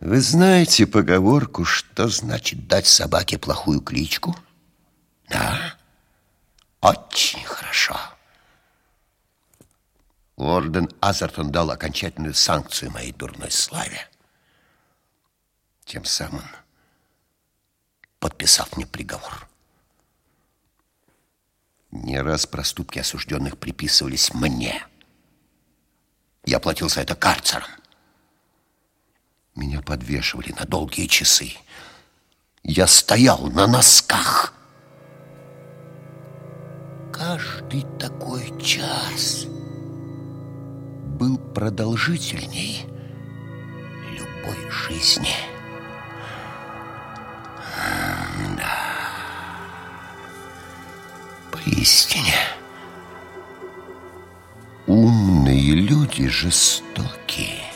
Вы знаете поговорку, что значит дать собаке плохую кличку? Да, очень хорошо. Орден Азертон дал окончательную санкцию моей дурной славе. Тем самым подписав мне приговор. Не раз проступки осужденных приписывались мне. Я платил за это карцером. Меня подвешивали на долгие часы. Я стоял на носках. Каждый такой час был продолжительней любой жизни. Да. Поистине, умные люди жестокие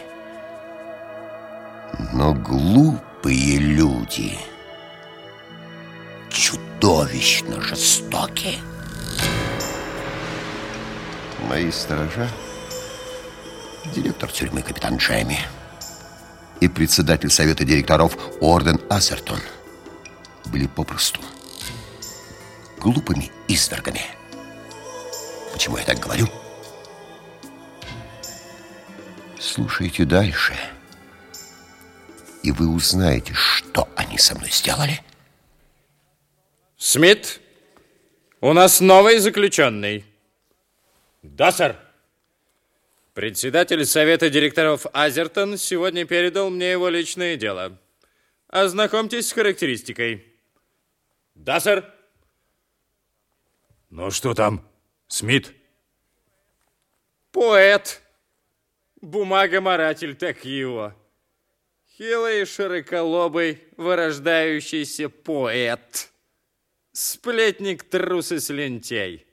но глупые люди чудовищно жестоки. Мои сторожа, директор тюрьмы капитан Джейми и председатель совета директоров Орден Ассертон были попросту глупыми извергами. Почему я так говорю? Слушайте дальше. Дальше и вы узнаете, что они со мной сделали. Смит, у нас новый заключенный. Да, сэр. Председатель совета директоров Азертон сегодня передал мне его личное дело. Ознакомьтесь с характеристикой. Да, сэр. Ну, что там, Смит? Поэт. Бумагоморатель, так его. Хилый, широколобый, вырождающийся поэт. Сплетник, трус и слюнтей.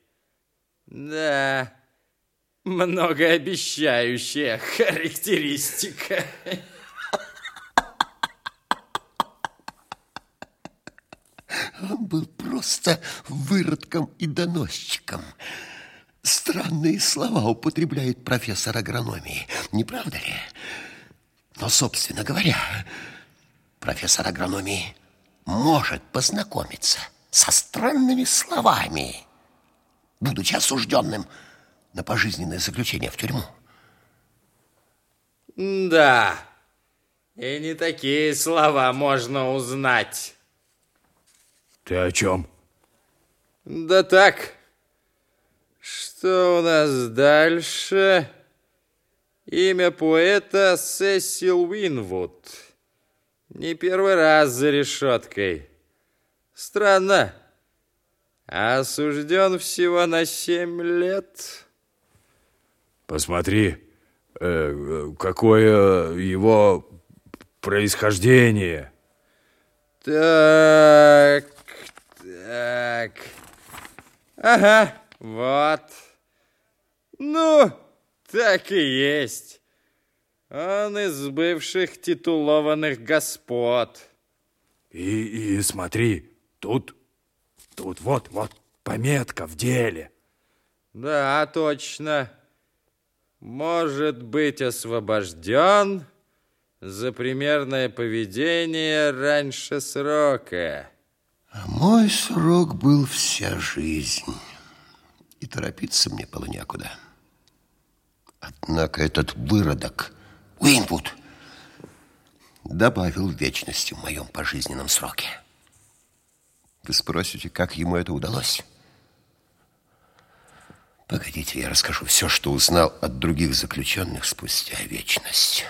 Да, многообещающая характеристика. Он был просто выродком и доносчиком. Странные слова употребляет профессор агрономии, не правда ли? Но, собственно говоря, профессор агрономии может познакомиться со странными словами, будучи осужденным на пожизненное заключение в тюрьму. Да, и не такие слова можно узнать. Ты о чем? Да так, что у нас дальше... Имя поэта Сесил Уинвуд. Не первый раз за решеткой. Странно. Осужден всего на семь лет. Посмотри, э, какое его происхождение. Так, так. Ага, вот. Ну... Так и есть. Он из бывших титулованных господ. И, и смотри, тут, тут вот, вот пометка в деле. Да, точно. Может быть освобожден за примерное поведение раньше срока. А мой срок был вся жизнь. И торопиться мне было некуда. Однако этот выродок Уинвуд добавил вечности в моем пожизненном сроке. Вы спросите, как ему это удалось? Погодите, я расскажу все, что узнал от других заключенных спустя вечность.